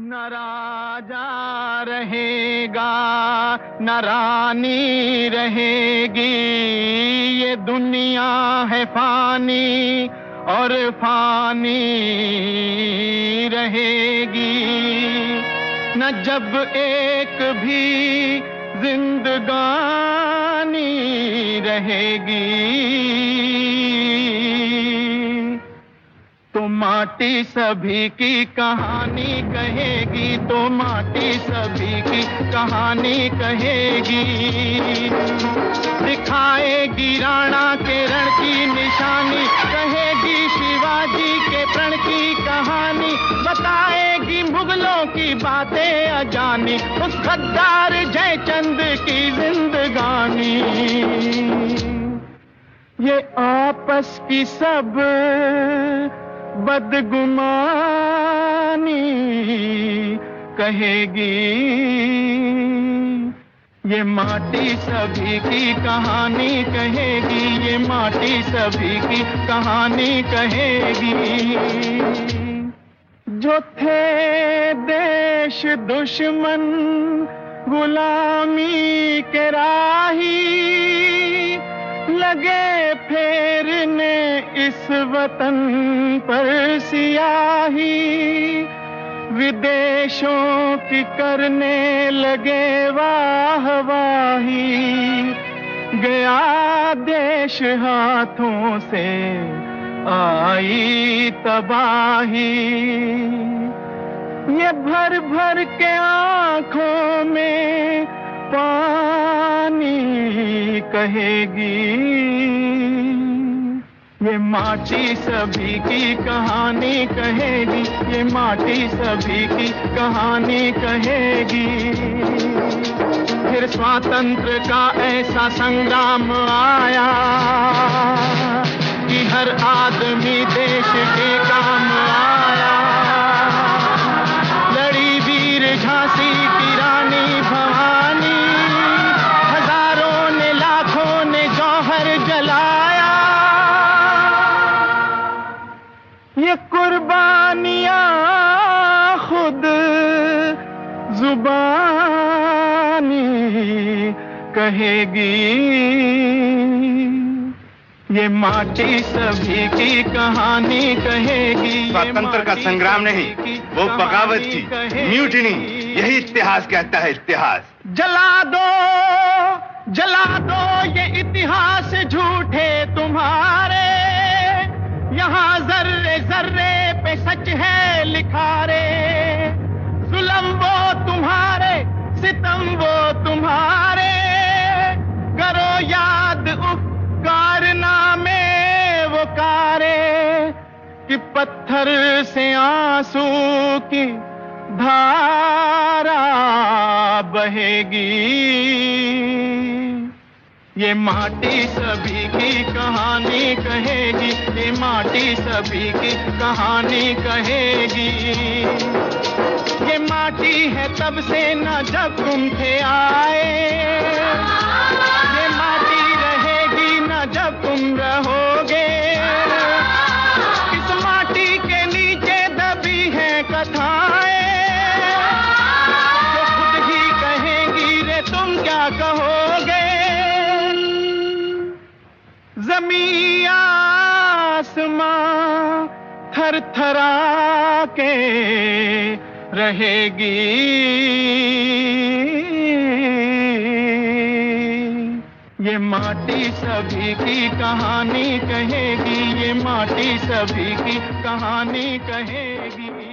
न राजा रहेगा, न रानी रहेगी। ये दुनिया है फानी और फानी रहेगी। न जब एक भी जिंदगानी रहेगी। माटी सभी की कहानी कहेगी तो माटी सभी की कहानी कहेगी। दिखाएगी राणा के रण की निशानी, कहेगी शिवाजी के प्रण की कहानी, बताएगी मुगलों की बातें अजानी, उस खद्दार जयचंद की जिंदगानी। ये आपस की सब बदगुमानी कहेगी। ये माटी सभी की कहानी कहेगी, ये माटी सभी की कहानी कहेगी। जो थे देश दुश्मन, गुलामी के राही, लगे इस वतन पर सियाही विदेशों की करने लगे वाह वाही गया देश हाथों से आई तबाही। ये भर भर के आँखों में पानी कहेगी। ये माटी सभी की कहानी कहेगी, ये माटी सभी की कहानी कहेगी। फिर स्वातंत्र का ऐसा संग्राम आया। जुबानी कहेगी। ये माटी सभी की कहानी कहेगी। स्वतंत्र का संग्राम नहीं वो बगावत कहानी थी। म्यूटिनी यही इतिहास कहता है इतिहास। जला दो जला दो ये इतिहास झूठे तुम्हारे। यहाँ जर्रे जर्रे पे सच है लिखा रे जुलम वो तुम्हारे सितम वो तुम्हारे। करो याद उपकार नामे वो कारे, कि पत्थर से आँसू की धारा बहेगी। ये माटी सभी की कहानी कहेगी, ये माटी सभी की कहानी कहेगी। माटी है तब से न जब तुम थे आए। ये माटी रहेगी न जब तुम रहोगे। इस माटी के नीचे दबी है कथाएँ। खुद ही कहेंगी रे, तुम क्या कहोगे? आसमां थर थरा के रहेगी। ये माटी सभी की कहानी कहेगी ये माटी सभी की कहानी कहेगी।